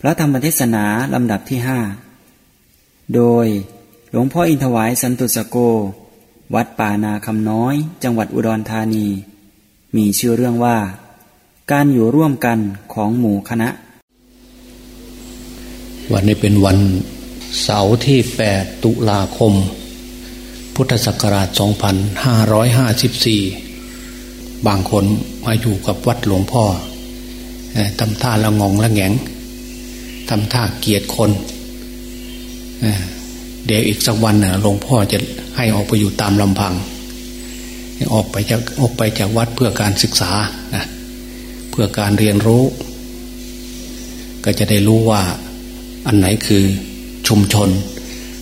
พระธรรมเทศนาลำดับที่ห้า โดยหลวงพ่ออินทวายสันตุสโก วัดป่านาคำน้อย จังหวัดอุดรธานี มีชื่อเรื่องว่า การอยู่ร่วมกันของหมู่คณะ วันนี้เป็นวันเสาร์ที่ 8 ตุลาคม พุทธศักราช 2554 บางคนมาอยู่กับวัดหลวงพ่อทำท่าละงงละแงง ทำท่าเกียดคนเดี๋ยวอีกสักวันน่ะหลวงพ่อจะให้ออกไปอยู่ตามลำพัง ออกไปจากออกไปจากวัดเพื่อการศึกษานะเพื่อการเรียนรู้ ก็จะได้รู้ว่าอันไหนคือชุมชน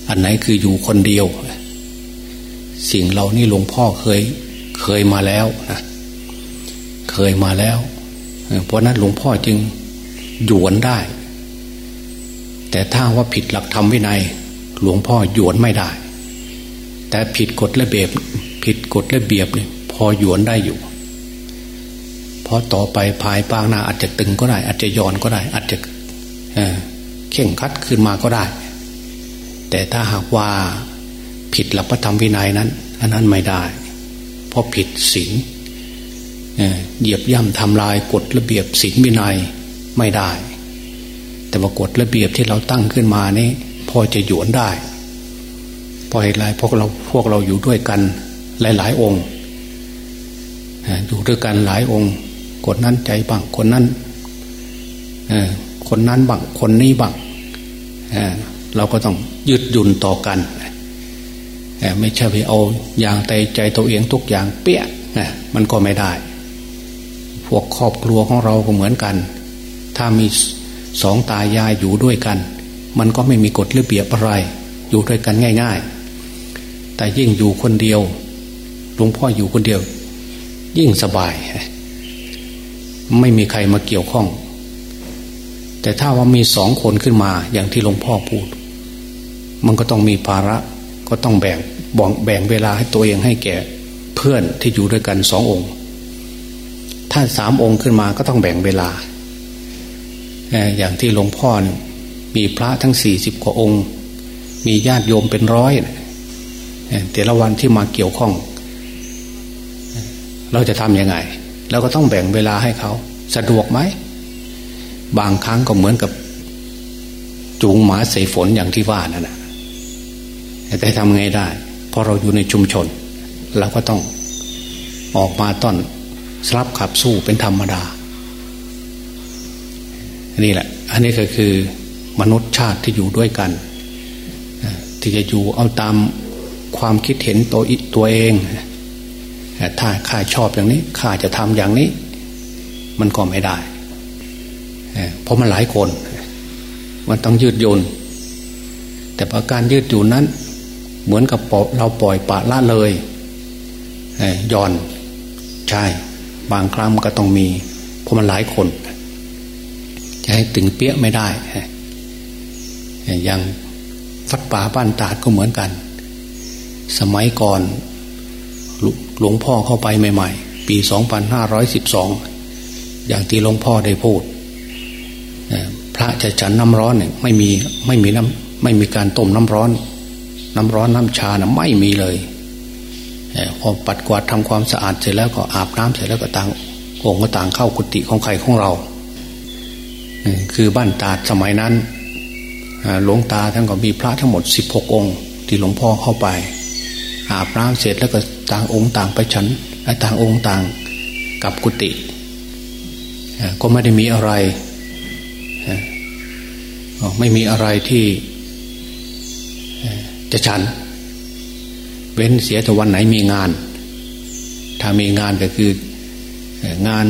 อันไหนคืออยู่คนเดียว สิ่งเหล่านี้หลวงพ่อเคยเคยมาแล้วนะเคยมาแล้ว เพราะนั้นหลวงพ่อจึงหยวนได้ แต่ถ้าว่าผิดหลักธรรมวินัย หลวงพ่อหยวนไม่ได้ แต่ผิดกฎระเบียบ ผิดกฎระเบียบเนี่ยพอหยวนได้อยู่เพราะต่อไปภายปางหน้าอาจจะตึงก็ได้ อาจจะย้อนก็ได้ อาจจะเข่งคัดขึ้นมาก็ได้ แต่ถ้าหากว่าผิดหลักพระธรรมวินัยนั้นอันนั้นไม่ได้ เพราะผิดศีลเหยียบย่ำทำลายกฎระเบียบศีลวินัยไม่ได้ แต่ว่ากฎระเบียบที่เราตั้งขึ้นมานี้พอจะหยวนได้พอเหตุไรพวกเราพวกเราอยู่ด้วยกันหลายๆองค์อยู่ด้วยกันหลายองค์กฎนั้นใจบังคนนั้นคนนั้นบังคนนี้บังเราก็ต้องยืดหยุ่นต่อกันไม่ใช่ไปเอาอย่างใจใจตัวเองทุกอย่างเปี้ยนะมันก็ไม่ได้ พวกครอบครัวของเราก็เหมือนกัน ถ้ามี สองตายายอยู่ด้วยกัน มันก็ไม่มีกฎระเบียบอะไร อยู่ด้วยกันง่าย ๆ แต่ยิ่งอยู่คนเดียวหลวงพ่ออยู่คนเดียว ยิ่งสบาย ไม่มีใครมาเกี่ยวข้อง แต่ถ้าว่ามีสองคนขึ้นมาอย่างที่หลวงพ่อพูด มันก็ต้องมีภาระก็ต้องแบ่งแบ่งเวลาให้ตัวเองให้แก่เพื่อนที่อยู่ด้วยกันสององค์ ถ้าสามองค์ขึ้นมาก็ต้องแบ่งเวลา อย่างที่หลวงพ่อมีพระทั้งสี่สิบกว่าองค์ มีญาติโยมเป็นร้อยแต่ละวันที่มาเกี่ยวข้อง เราจะทำยังไงเราก็ต้องแบ่งเวลาให้เขาสะดวกไหม บางครั้งก็เหมือนกับ จูงหมาใส่ฝนอย่างที่ว่านั่นแหะแต่ทำไงได้พอเราอยู่ในชุมชน เราก็ต้องออกมาต้อนสลับขับสู้เป็นธรรมดา นี่แหละ อันนี้ก็คือมนุษย์ชาติที่อยู่ด้วยกัน ที่จะอยู่เอาตามความคิดเห็นตัวตัวเอง ถ้าข้าชอบอย่างนี้ข้าจะทำอย่างนี้ มันก็ไม่ได้ เพราะมันหลายคน มันต้องยืดโยนแต่ประการยืดอยู่นั้น เหมือนกับเราปล่อยปะละเลยย่อนใช่ บางครั้งก็ต้องมีเพราะมันหลายคน จะให้ตึงเปี้ยไม่ได้อย่างฟัดป่าบ้านตาดก็เหมือนกัน สมัยก่อนหลวงพ่อเข้าไปใหม่ ๆ ปีสองพันห้าร้อยสิบสองอย่างที่หลวงพ่อได้พูด พระจะฉันน้ำร้อนเนี่ยไม่มีไม่มีน้ำไม่มีการต้มน้ำร้อน น้ำร้อนน้ำชานะไม่มีเลยพอปัดกวาดทำความสะอาดเสร็จแล้วก็อาบน้ำเสร็จแล้วก็ต่างองค์ก็ต่างเข้ากุฏิของใครของเรา คือบ้านตาดสมัยนั้นหลวงตาท่านก็มีพระทั้งหมดสิบหกองค์ ที่หลวงพ่อเข้าไปอาบน้ำเสร็จแล้วก็ต่างองค์ต่างไปฉันต่างองค์ต่างกับกุฏิก็ไม่ได้มีอะไรไม่มีอะไรที่จะฉัน เว้นเสียแต่วันไหนมีงาน ถ้ามีงานก็คืองาน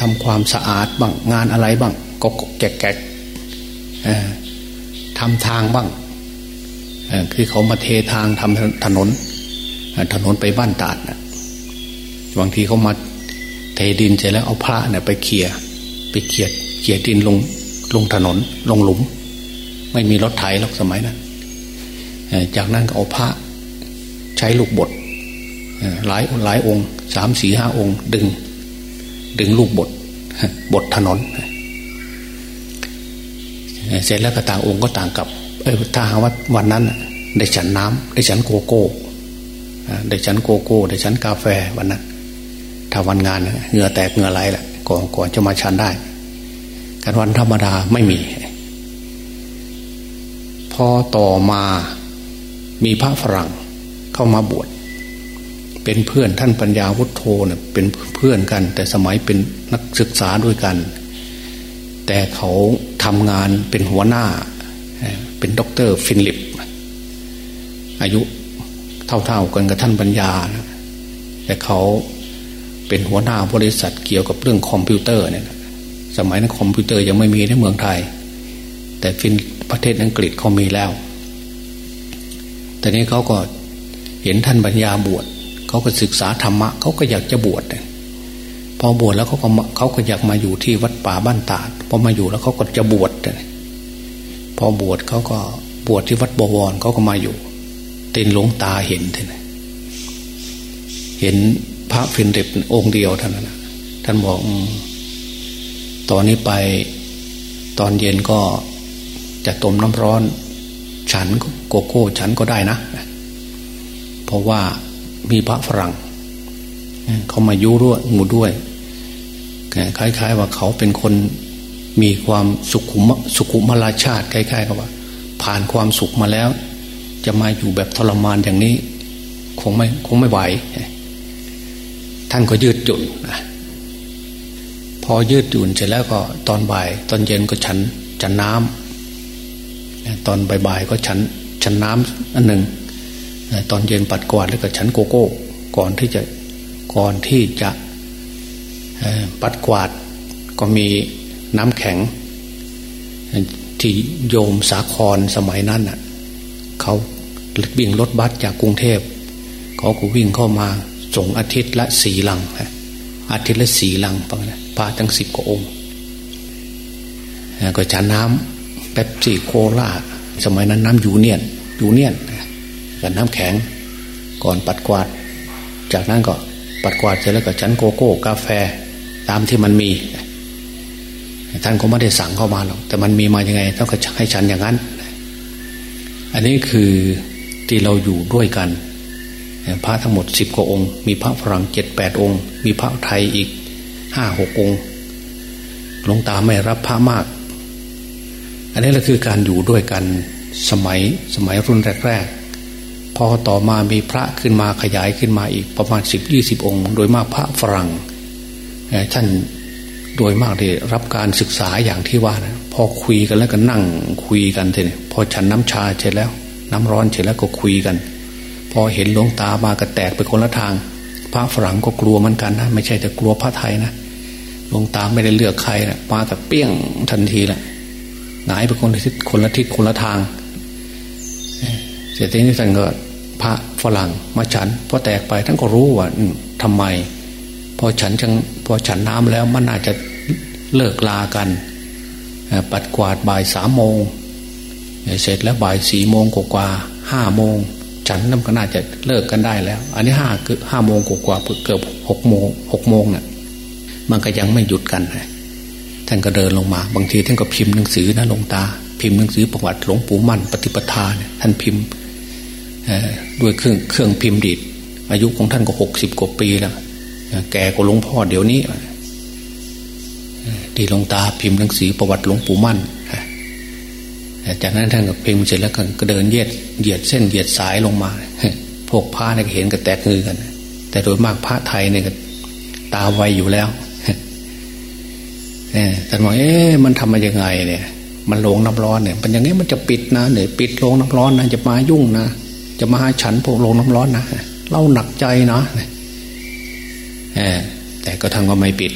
ทำความสะอาดบ้างงานอะไรบ้างก็แกะแกะทำทางบ้างคือเขามาเททางทำถนน ถนนไปบ้านตาดนะบางทีเขามาเทดินเสร็จแล้วเอาพระเนี่ยไปเขี่ยไปเขี่ยเขี่ยดินลงลงถนน ลงหลุม ไม่มีรถไถหรอกสมัยนะั้นจากนั้นก็เอาพระใช้ลูกบทหลายหลายองค์สามสี่ห้าองค์ ดึง ดึงลูกบทบทถนน เสร็จแล้วก็ต่างองค์ก็ต่างกับเออถ้าหาว่าวันนั้น ได้ฉันน้ำได้ฉันโกโก้ได้ฉันโกโก้ ได้ฉันกาแฟวันนั้น ถ้าวันงานเหงื่อแตกเหงื่อไหลแหละก่อนก่อนจะมาฉันได้การวันธรรมดาไม่มี พอต่อมามีพระฝรั่งเข้ามาบวช เป็นเพื่อนท่านปัญญาวุฒโธเนี่ยเป็นเพื่อนกัน แต่สมัยเป็นนักศึกษาด้วยกัน แต่เขาทำงานเป็นหัวหน้า เป็นด็อกเตอร์ฟิลลิป อายุเท่าๆกันกับท่านปัญญาแต่เขาเป็นหัวหน้าบริษัทเกี่ยวกับเรื่องคอมพิวเตอร์เนี่ยสมัยนั้นคอมพิวเตอร์ยังไม่มีในเมืองไทย แต่ฟินประเทศอังกฤษเขามีแล้ว แต่นี้เขาก็เห็นท่านปัญญาบวช เขาก็ศึกษาธรรมะเขาก็อยากจะบวชพอบวชแล้วเขาก็เขาก็อยากมาอยู่ที่วัดป่าบ้านตาดพอมาอยู่แล้วเขาก็จะบวชพอบวชเขาก็บวชที่วัดบวรเขาก็มาอยู่เต็นหลวงตาเห็นท่านเห็นพระฟินเด็บองค์เดียวท่านนะท่านบอกตอนนี้ไปตอนเย็นก็จะต้มน้ำร้อน ฉันโกโก้ฉันก็ได้นะ เพราะว่า มีพระฝรั่งเขามายุด้วยงูด้วยคล้าย ๆ ว่าเขาเป็นคนมีความสุขุมสุขุมราชาติคล้ายๆกับว่า ผ่านความสุขมาแล้ว จะมาอยู่แบบทรมานอย่างนี้ คงไม่คงไม่ไหว ท่านก็ยืดหยุ่นพอยืดหยุ่นเสร็จแล้วก็ตอนบ่าย ตอนเย็นก็ฉันฉันน้ำตอนบ่ายๆก็ฉันฉันน้ำอันหนึ่ง ตอนเย็นปัดกวาดแล้วก็ฉันโกโก้ ก่อนที่จะก่อนที่จะปัดกวาดก็มีน้ำแข็ง ที่โยมสาครสมัยนั้นน่ะเขาวิ่งรถบัสจากกรุงเทพเขาก็วิ่งเข้ามาส่งอาทิตย์ละสี่ลังอาทิตย์ละสี่ลังปังนะพาทั้งสิบกว่าองค์ก็ฉันน้ำแป๊บซี่โคลาสมัยนั้นน้ำยูเนียนยูเนียน กับน้ำแข็ง ก่อนปัดกวาด จากนั้นก็ปัดกวาดเสร็จแล้วก็ฉันโกโก้กาแฟตามที่มันมี ท่านก็ไม่ได้สั่งเข้ามาหรอกแต่มันมีมาอย่างไงต้องให้ฉันอย่างนั้น อันนี้คือที่เราอยู่ด้วยกันพระทั้งหมดสิบกว่าองค์ มีพระฝรั่งเจ็ดแปดองค์ มีพระไทยอีกห้าหกองค์หลวงตาไม่รับพระมาก อันนี้แหละคือการอยู่ด้วยกันสมัยสมัยรุ่นแรก พอต่อมามีพระขึ้นมาขยายขึ้นมาอีกประมาณสิบยี่สิบองค์ โดยมากพระฝรั่งท่านโดยมากได้รับการศึกษาอย่างที่ว่านะพอคุยกันแล้วก็นั่งคุยกันทีนี้พอฉันน้ำชาเสร็จแล้ว น้ำร้อนเสร็จแล้วก็คุยกัน พอเห็นหลวงตามากระแตกไปคนละทาง พระฝรั่งก็กลัวเหมือนกันนะไม่ใช่แต่กลัวพระไทยนะหลวงตาไม่ได้เลือกใครนะมาแต่เปี้ยงทันทีแหละหงายไปคนละทิศคนละทิศคนละทางเสร็จทีนี้ท่านก็ พระฝรั่งมาฉันพอแตกไปท่านก็รู้ว่าทำไม พอฉันจังพอฉันน้ำแล้วมันน่าจะเลิกลากันปัดกวาดบ่ายสามโมงเสร็จแล้วบ่ายสี่โมงกว่าห้าโมงฉันน้ำก็น่าจะเลิกกันได้แล้ว อันนี้ห้าคือห้าโมงกว่าเกือบหกโมงหกโมงเนี่ยมันก็ยังไม่หยุดกันท่านก็เดินลงมา บางทีท่านก็พิมพ์หนังสือนะลงตา พิมพ์หนังสือประวัติหลวงปู่มั่นปฏิปทาเนี่ยท่านพิมพ์ ด้วยเครื่องเครื่องพิมพ์ดีดอายุของท่านก็หกสิบกว่าปีแล้วแก่กว่าหลวงพ่อเดี๋ยวนี้ดีหลวงตาพิมพ์หนังสือประวัติหลวงปู่มั่นจากนั้นท่านก็พิมพ์เสร็จแล้วก็เดินเยียดเหยียดเส้นเหยียดสายลงมาพวกพระเนี่ยเห็นก็แตกเงือกัน แต่โดยมากพระไทยเนี่ยตาไวอยู่แล้วแต่บอกเอ๊ะมันทำมายังไงเนี่ย มันลงน้ำร้อนเนี่ยมันอย่างนี้มันจะปิดนะเนี่ยปิดลงน้ำร้อนนะจะมายุ่งนะ จะมาให้ฉันพวกลงน้ำร้อนนะเราหนักใจนะแต่ก็ทางก็ไม่ปิด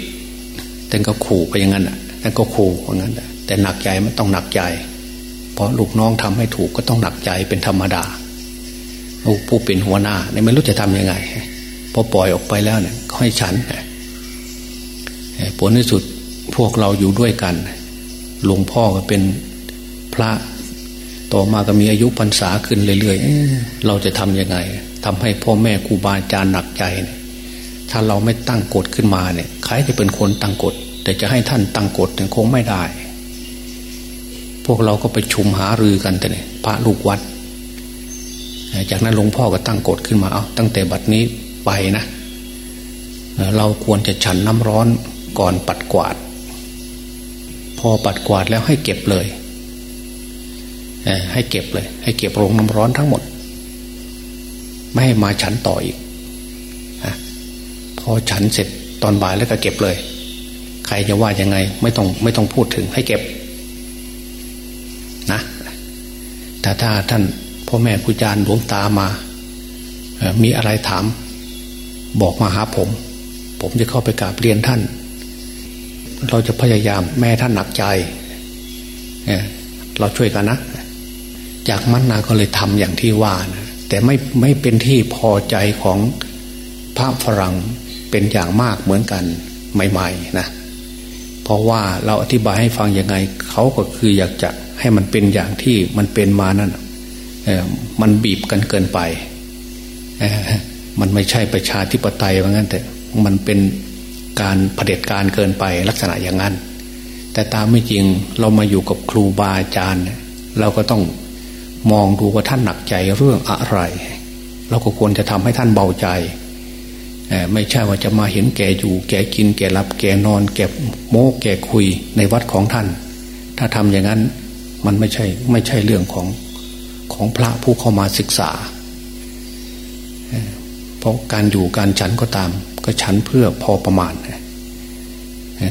แต่ก็ขู่ไปอย่างนั้นอะแต่ก็ขู่อย่างนั้นแต่หนักใจมันต้องหนักใจ เพราะลูกน้องทำให้ถูกก็ต้องหนักใจเป็นธรรมดาผู้เป็นหัวหน้าเนี่ยไม่รู้จะทํำยังไงพอปล่อยออกไปแล้วเนี่ยให้ฉันผลที่สุดพวกเราอยู่ด้วยกันหลวงพ่อก็เป็นพระ ต่อมาก็มีอายุพรรษาขึ้นเรื่อยๆเราจะทำยังไงทำให้พ่อแม่ครูบาอาจารย์หนักใจ ถ้าเราไม่ตั้งกฎขึ้นมาเนี่ยใครจะเป็นคนตั้งกฎ แต่จะให้ท่านตั้งกฎเนี่ยคงไม่ได้ พวกเราก็ไปชุมหารือกันแต่เนี่ยพระลูกวัด จากนั้นหลวงพ่อก็ตั้งกฎขึ้นมาเอาตั้งแต่บัดนี้ไปนะเราควรจะฉันน้ำร้อนก่อนปัดกวาด พอปัดกวาดแล้วให้เก็บเลย ให้เก็บเลย ให้เก็บโรงน้ำร้อนทั้งหมด ไม่ให้มาฉันต่ออีกพอฉันเสร็จตอนบ่ายแล้วก็เก็บเลย ใครจะว่ายังไง ไม่ต้องไม่ต้องพูดถึงให้เก็บนะแต่ถ้าท่านพ่อแม่ครูอาจารย์หลวงตามามีอะไรถาม บอกมาหาผม ผมจะเข้าไปกราบเรียนท่าน เราจะพยายามแม่ท่านหนักใจ เราช่วยกันนะ จากมันนาก็เลยทำอย่างที่ว่านะแต่ไม่ไม่เป็นที่พอใจของพระฝรั่งเป็นอย่างมากเหมือนกันใหม่ๆนะเพราะว่าเราอธิบายให้ฟังยังไงเขาก็คืออยากจะให้มันเป็นอย่างที่มันเป็นมานั่นมันบีบกันเกินไปมันไม่ใช่ประชาธิปไตยว่างั้นแต่มันเป็นการเผด็จการเกินไปลักษณะอย่างนั้น แต่ตามไม่จริงเรามาอยู่กับครูบาอาจารย์ เราก็ต้อง มองดูว่าท่านหนักใจเรื่องอะไร เราก็ควรจะทำให้ท่านเบาใจ ไม่ใช่ว่าจะมาเห็นแก่อยู่แก่กินแก่รับแก่นอน แก่โม้แก่คุยในวัดของท่าน ถ้าทำอย่างนั้นมันไม่ใช่ไม่ใช่เรื่องของของพระผู้เข้ามาศึกษา เพราะการอยู่การฉันก็ตาม ก็ฉันเพื่อพอประมาณ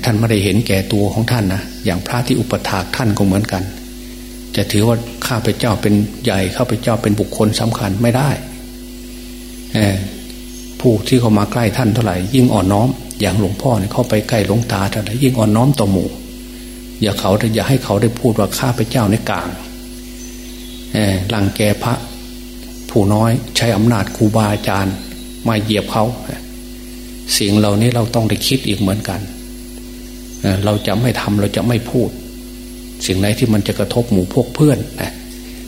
ท่านไม่ได้เห็นแก่ตัวของท่านนะอย่างพระที่อุปถากท่านก็เหมือนกัน จะถือว่า ข้าพเจ้าเป็นใหญ่ข้าพเจ้าเป็นบุคคลสำคัญไม่ได้ผู้ที่เขามาใกล้ท่านเท่าไหร่ยิ่งอ่อนน้อม อย่างหลวงพ่อเนี่ยเข้าไปใกล้หลวงตาเท่าไหร่ยิ่งอ่อนน้อมต่อหมู่ อย่าเขาอย่าให้เขาได้พูดว่าข้าพเจ้าในกลางหลังแกพระ ผู้น้อยใช้อำนาจครูบาอาจารย์มาเหยียบเขาสิ่งเหล่านี้เราต้องได้คิดอีกเหมือนกันเราจะไม่ทำเราจะไม่พูด สิ่งไหนที่มันจะกระทบหมู่พวกเพื่อน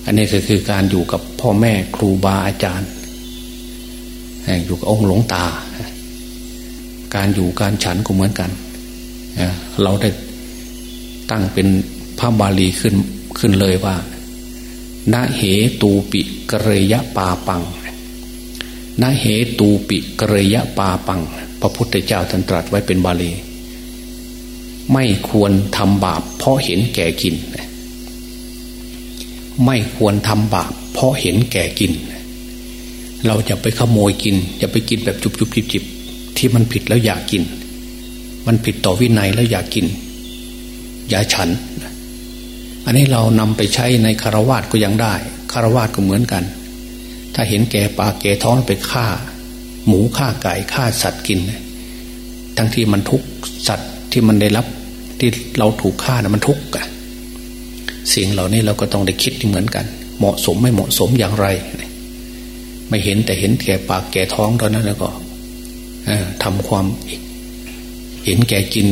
อันนี้ก็คือการอยู่กับพ่อแม่ครูบาอาจารย์ อยู่กับองค์หลวงตา การอยู่การฉันก็เหมือนกัน เราได้ตั้งเป็นพระบาลีขึ้นขึ้นเลยว่านาเหตูปิกเรยะปาปังนาเหตูปิกเรยะปาปัง พระพุทธเจ้าท่านตรัสไว้เป็นบาลี ไม่ควรทำบาปเพราะเห็นแก่กิน ไม่ควรทำบาปเพราะเห็นแก่กิน เราจะไปขโมยกินจะไปกินแบบจุบจุบจิบจิบที่มันผิดแล้วอยากกิน มันผิดต่อวินัยแล้วอยากกิน อย่าฉัน อันนี้เรานำไปใช้ในคารวาสก็ยังได้คารวาสก็เหมือนกัน ถ้าเห็นแก่ปลาแก่ท้องไปฆ่า หมูฆ่าไก่ฆ่าสัตว์กิน ทั้งที่มันทุกสัตว์ที่มันได้รับ ที่เราถูกฆ่านะมันทุกข์อะ สิ่งเหล่านี้เราก็ต้องได้คิดเหมือนกัน เหมาะสมไม่เหมาะสมอย่างไร ไม่เห็นแต่เห็นแก่ปากแก่ท้องเท่านั้นแล้วก็ทำความเห็นแก่กิน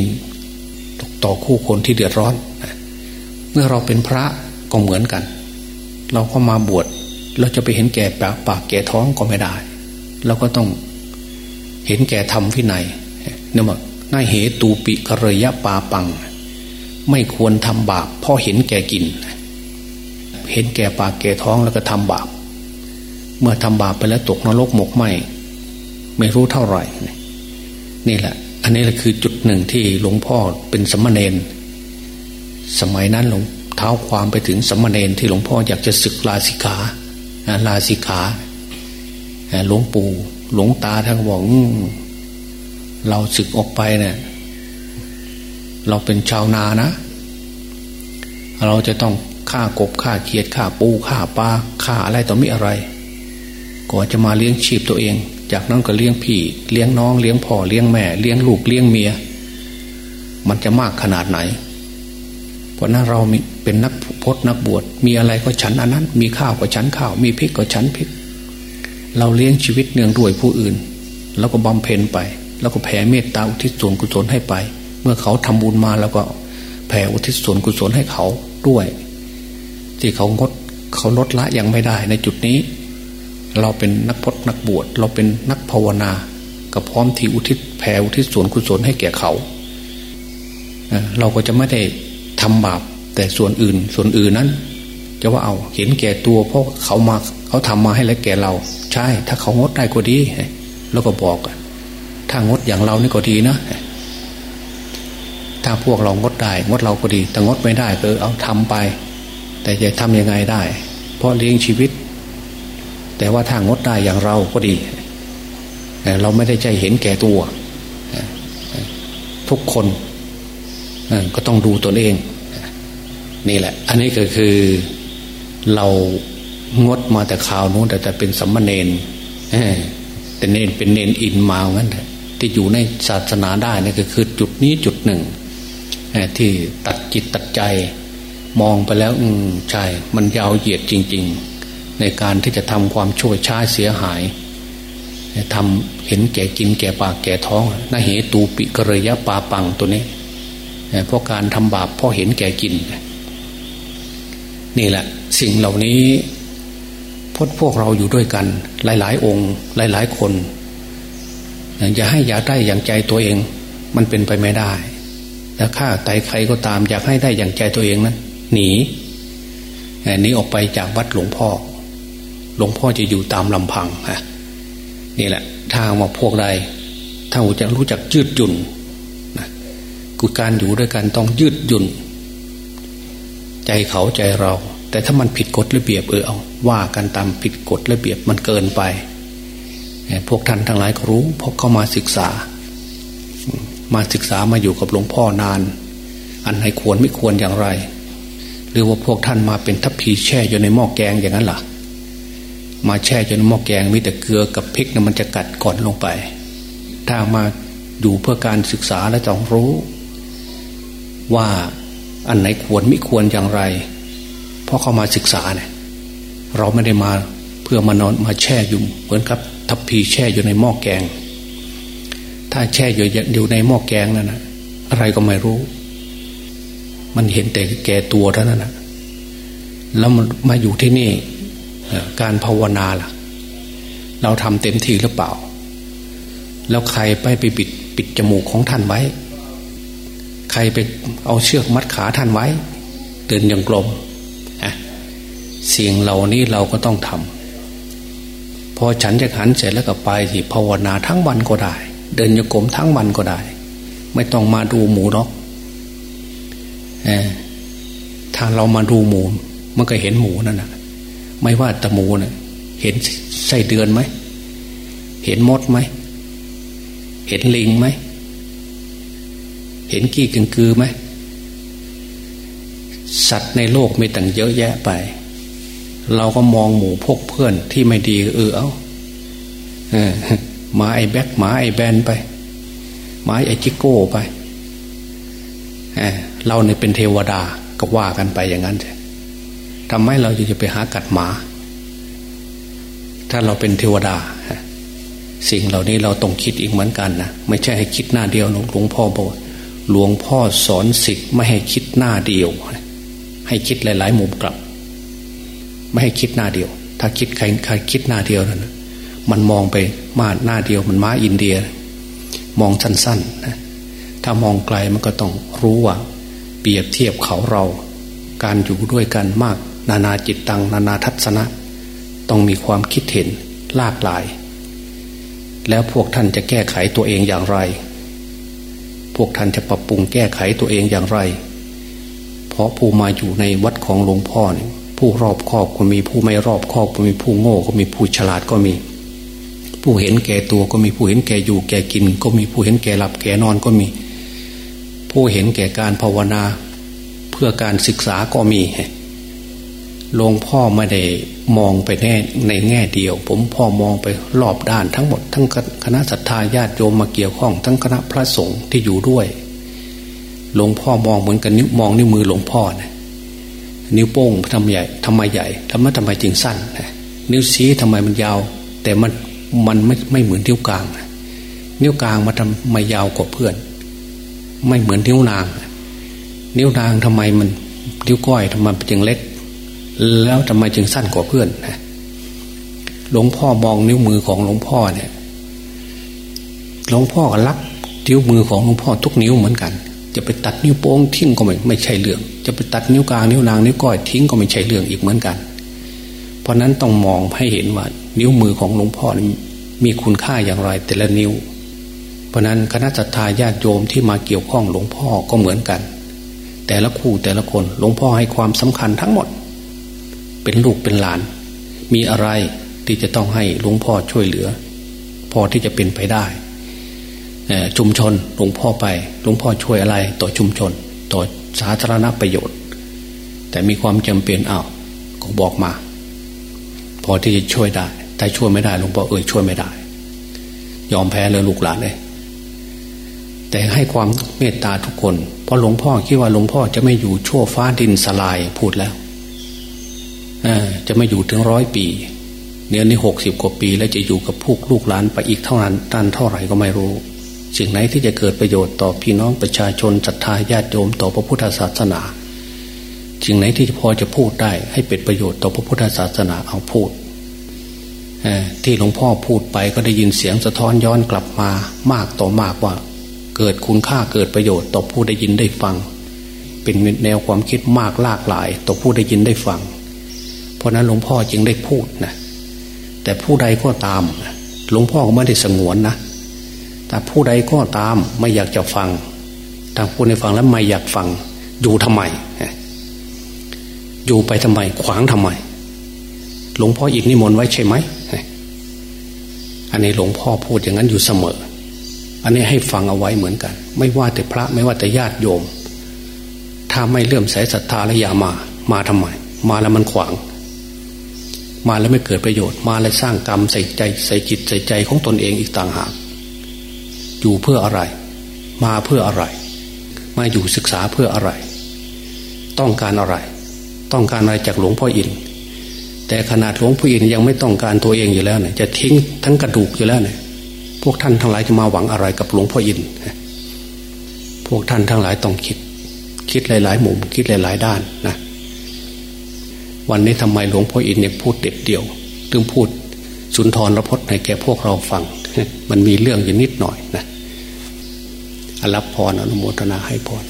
ต่อคู่คนที่เดือดร้อน เมื่อเราเป็นพระก็เหมือนกัน เราก็มาบวชเราจะไปเห็นแก่ปากปากแก่ท้องก็ไม่ได้เราก็ต้องเห็นแก่ธรรมวินัยเนี่ยว่าน่าเหตูปิกระยะปาปัง ไม่ควรทำบาปเพราะเห็นแก่กิน เห็นแก่ปากแก่ท้องแล้วก็ทำบาป เมื่อทำบาปไปแล้วตกนรกหมกไหมไม่รู้เท่าไหร่ นี่แหละ อันนี้แหละคือจุดหนึ่งที่หลวงพ่อเป็นสมณเณรสมัยนั้นหลวงเท้าความไปถึงสมณเณรที่หลวงพ่ออยากจะศึกลาสิกขาลาสิกขาหลวงปู่หลวงตาท่านบอกเราศึกออกไปเนี่ย เราเป็นชาวนานะ เราจะต้องฆ่ากบฆ่าเขียดฆ่าปูฆ่าปลาฆ่าอะไรต่อมิอะไรก่อนจะมาเลี้ยงชีพตัวเอง จากนั้นก็เลี้ยงพี่ เลี้ยงน้องเลี้ยงพ่อเลี้ยงแม่เลี้ยงลูกเลี้ยงเมีย มันจะมากขนาดไหน เพราะนั้นเราเป็นนักพจนักบวชมีอะไรก็ฉันอันนั้น มีข้าวก็ฉันข้าว มีพริกก็ฉันพริก เราเลี้ยงชีวิตเนื่องด้วยผู้อื่น แล้วก็บำเพ็ญไป แล้วก็แผ่เมตตาอุทิศส่วนกุศลให้ไป เมื่อเขาทำบุญมาแล้วก็แผ่อุทิศส่วนกุศลให้เขาด้วย ที่เขางดเขาลดละยังไม่ได้ในจุดนี้ เราเป็นนักพจนักบวชเราเป็นนักภาวนา ก็พร้อมที่อุทิศแผ่อุทิศส่วนกุศลให้แก่เขา เราก็จะไม่ได้ทำบาปแต่ส่วนอื่น ส่วนอื่นนั้น จะว่าเอาเห็นแก่ตัว เพราะเขามาเขาทำมาให้แล้วแก่เรา ใช่ ถ้าเขางดได้ก็ดี แล้วก็บอกถ้างดอย่างเรานี่ก็ดีนะาพวกเรางดได้ งดเราก็ดี แต่งดไม่ได้ก็เอาทำไป แต่จะทำยังไงได้ เพราะเลี้ยงชีวิต แต่ว่าถ้างดได้อย่างเราก็ดีเราไม่ได้ใจเห็นแก่ตัว ทุกคนก็ต้องดูตนเอง นี่แหละ อันนี้ก็คือเรางดมาแต่ข่าวนู้นแต่แต่เป็นสัมมาเนนแต่เนนเป็นเนนอินมางั้นที่อยู่ในศาสนาได้นี่ก็คือจุดนี้จุดหนึ่ง ที่ตัดจิตตัดใจ มองไปแล้ว อืมใช่มันยาวเหยียดจริง ๆ ในการที่จะทำความชั่วช้าเสียหายทำเห็นแก่กินแก่ปากแก่ท้องนาเหตูปิกระยะปาปังตัวนี้เพราะการทำบาปเพราะเห็นแก่กิน นี่แหละ สิ่งเหล่านี้พดพวกเราอยู่ด้วยกัน หลาย ๆ องค์ หลาย ๆ คนอย่าให้อยากได้อย่างใจตัวเอง มันเป็นไปไม่ได้ แต่ข้าไตใครก็ตามอยากให้ได้อย่างใจตัวเองนะหนีหนีออกไปจากวัดหลวงพ่อ หลวงพ่อจะอยู่ตามลำพังฮะนี่แหละทางว่าพวกใดถ้าจะรู้จักยืดหยุ่นนะกูการอยู่ด้วยกันต้องยืดหยุ่น ใจเขาใจเรา แต่ถ้ามันผิดกฎระเบียบเออเอาว่ากันตามผิดกฎระเบียบมันเกินไป พวกท่านทั้งหลายก็รู้เพราะเข้ามาศึกษา มาศึกษามาอยู่กับหลวงพ่อนาน อันไหนควรไม่ควรอย่างไร หรือว่าพวกท่านมาเป็นทัพพีแช่อยู่ในหม้อแกงอย่างนั้นล่ะ มาแช่จนหม้อแกงมีแต่เกลือกับพริกนะมันจะกัดก่อนลงไป ถ้ามาอยู่เพื่อการศึกษาและต้องรู้ ว่าอันไหนควรไม่ควรอย่างไรเพราะเขามาศึกษาเนี่ยเราไม่ได้มาเพื่อมานอนมาแช่อยู่เหมือนกับทัพพีแช่อยู่ในหม้อแกง ถ้าแช่อยู่อยู่ในหม้อแกงนั่นนะอะไรก็ไม่รู้ มันเห็นแต่แก่ตัวเท่านั้นนะแล้วมันมาอยู่ที่นี่การภาวนาล่ะ เราทำเต็มที่หรือเปล่า แล้วใครไปไปปิดปิดจมูกของท่านไว้ ใครไปเอาเชือกมัดขาท่านไว้เดินอย่างกลมเสียงเหล่านี้เราก็ต้องทำพอฉันจะหันเสร็จแล้วก็ไปที่ภาวนาทั้งวันก็ได้ เดินโยกมทั้งวันก็ได้ ไม่ต้องมาดูหมูหรอกถ้าเรามาดูหมูมันก็เห็นหมูนั่นแหะไม่ว่าตะมูเนะ่ยเห็นไส้เดือนไหม เห็นมดไหม เห็นลิงไหม เห็นกี้กึงกือไหม สัตว์ในโลกมีต่างเยอะแยะไป เราก็มองหมูพวกเพื่อนที่ไม่ดีเออเอา หมาไอ้แบ็กหมาไอ้แบนไปหมาไอ้จิโก้ไปเราเนี่ยเป็นเทวดาก็ว่ากันไปอย่างนั้นใช่ทำไมเราจะไปหากัดหมา ถ้าเราเป็นเทวดาสิ่งเหล่านี้เราต้องคิดอีกเหมือนกันนะไม่ใช่ให้คิดหน้าเดียวหลวงพ่อบอกหลวงพ่อสอนสิทธิ์ไม่ให้คิดหน้าเดียว ให้คิดหลาย ๆ มุมกลับ ไม่ให้คิดหน้าเดียว ถ้าคิดใครใครคิดหน้าเดียวนั้นมันมองไป มาหน้าเดียวมันม้าอินเดีย มองสั้นๆนะถ้ามองไกลมันก็ต้องรู้ว่า เปรียบเทียบเขาเรา การอยู่ด้วยกันมาก นานาจิตตัง นานาทัศนะ ต้องมีความคิดเห็นหลากหลาย แล้วพวกท่านจะแก้ไขตัวเองอย่างไร พวกท่านจะปรับปรุงแก้ไขตัวเองอย่างไร เพราะผู้มาอยู่ในวัดของหลวงพ่อเนี่ยผู้รอบครอบก็มีผู้ไม่รอบครอบก็มีผู้โง่ก็มีผู้ฉลาดก็มี ผู้เห็นแก่ตัวก็มีผู้เห็นแก่อยู่แก่กิน ก็มีผู้เห็นแก่หลับแก่นอนก็มี ผู้เห็นแก่การภาวนา เพื่อการศึกษาก็มีหลวงพ่อไม่ได้มองไปแน่ในแง่เดียว ผมพ่อมองไปรอบด้านทั้งหมด ทั้งคณะศรัทธาญาติโยมมาเกี่ยวข้อง ทั้งคณะพระสงฆ์ที่อยู่ด้วย หลวงพ่อมองเหมือนกันนิ้วมองนิ้วมือหลวงพ่อนะนิ้วโป้งทำใหญ่ทำไมใหญ่ทำไมทำไมจึงสั้นนะนิ้วชี้ทำไมมันยาว แต่มัน มันไม่ไม่เหมือนนิ้วกลางนิ้วกลางมาทำไมยาวกว่าเพื่อน ไม่เหมือนนิ้วนาง นิ้วนางทำไมมันนิ้วก้อยทำไมจึงเล็ก แล้วทำไมจึงสั้นกว่าเพื่อนหลวงพ่อมองนิ้วมือของหลวงพ่อเนี่ยหลวงพ่อก็รักนิ้วมือของหลวงพ่อทุกนิ้วเหมือนกัน จะไปตัดนิ้วโป้งทิ้งก็ไม่ไม่ใช่เรื่อง จะไปตัดนิ้วกลางนิ้วนางนิ้วก้อยทิ้งก็ไม่ใช่เรื่องอีกเหมือนกัน เพราะนั้นต้องมองให้เห็นว่า นิ้วมือของหลวงพ่อมีคุณค่าอย่างไร แต่ละนิ้ว เพราะนั้นคณะสัตยาญาติโยมที่มาเกี่ยวข้องหลวงพ่อก็เหมือนกัน แต่ละคู่แต่ละคนหลวงพ่อให้ความสำคัญทั้งหมด เป็นลูกเป็นหลาน มีอะไรที่จะต้องให้หลวงพ่อช่วยเหลือ พอที่จะเป็นไปได้ชุมชนหลวงพ่อไปหลวงพ่อช่วยอะไรต่อชุมชน ต่อสาธารณประโยชน์ แต่มีความจำเป็นอ้าวก็บอกมา พอที่จะช่วยได้ แต่ช่วยไม่ได้หลวงพ่อเอ่ยช่วยไม่ได้ ยอมแพ้เลยลูกหลานเลยแต่ให้ความเมตตาทุกคน เพราะหลวงพ่อคิดว่าหลวงพ่อจะไม่อยู่ชั่วฟ้าดินสลายพูดแล้วจะไม่อยู่ถึงร้อยปีเนี่ยนี่หกสิบกว่าปี แล้วจะอยู่กับพวกลูกหลานไปอีกเท่านั้นตันเท่าไหร่ก็ไม่รู้สิ่งไหนที่จะเกิดประโยชน์ต่อพี่น้องประชาชนศรัทธาญาติโยมต่อพระพุทธศาสนาสิ่งไหนที่พอจะพูดได้ให้เป็นประโยชน์ต่อพระพุทธศาสนาเอาพูด ที่หลวงพ่อพูดไปก็ได้ยินเสียงสะท้อนย้อนกลับมามากต่อมากว่า เกิดคุณค่าเกิดประโยชน์ต่อผู้ได้ยินได้ฟัง เป็นแนวความคิดมากหลากหลาย ต่อผู้ได้ยินได้ฟัง เพราะนั้นหลวงพ่อจึงได้พูดนะแต่ผู้ใดก็ตามหลวงพ่อก็ไม่ได้สงวนนะแต่ผู้ใดก็ตามไม่อยากจะฟังทางผู้ในฟังแล้วไม่อยากฟัง อยู่ทำไมอยู่ไปทำไมขวางทำไมหลวงพ่ออินนิมนต์ไว้ใช่ไหม อันนี้หลวงพ่อพูดอย่างนั้นอยู่เสมอ อันนี้ให้ฟังเอาไว้เหมือนกัน ไม่ว่าแต่พระไม่ว่าแต่ญาติโยม ถ้าไม่เลื่อมใสศรัทธาแล้วอย่ามา มาทำไม มาแล้วมันขวาง มาแล้วไม่เกิดประโยชน์ มาแล้วสร้างกรรมใส่ใจใส่จิตใส่ใจของตนเองอีกต่างหาก อยู่เพื่ออะไร มาเพื่ออะไร มาอยู่ศึกษาเพื่ออะไร ต้องการอะไร ต้องการอะไรจากหลวงพ่ออิน แต่ขนาดหลวงพ่ออินยังไม่ต้องการตัวเองอยู่แล้วเนี่ยจะทิ้งทั้งกระดูกอยู่แล้วเนี่ยพวกท่านทั้งหลายจะมาหวังอะไรกับหลวงพ่ออินพวกท่านทั้งหลายต้องคิด คิดหลาย ๆ มุม คิดหลาย ๆ ด้านนะวันนี้ทำไมหลวงพ่ออินเนี่ยพูดเด็ดเดี่ยวถึงพูดสุนทรรพจน์ให้แก่พวกเราฟัง มันมีเรื่องอยู่นิดหน่อยนะรับพรอนุโมทนาให้พร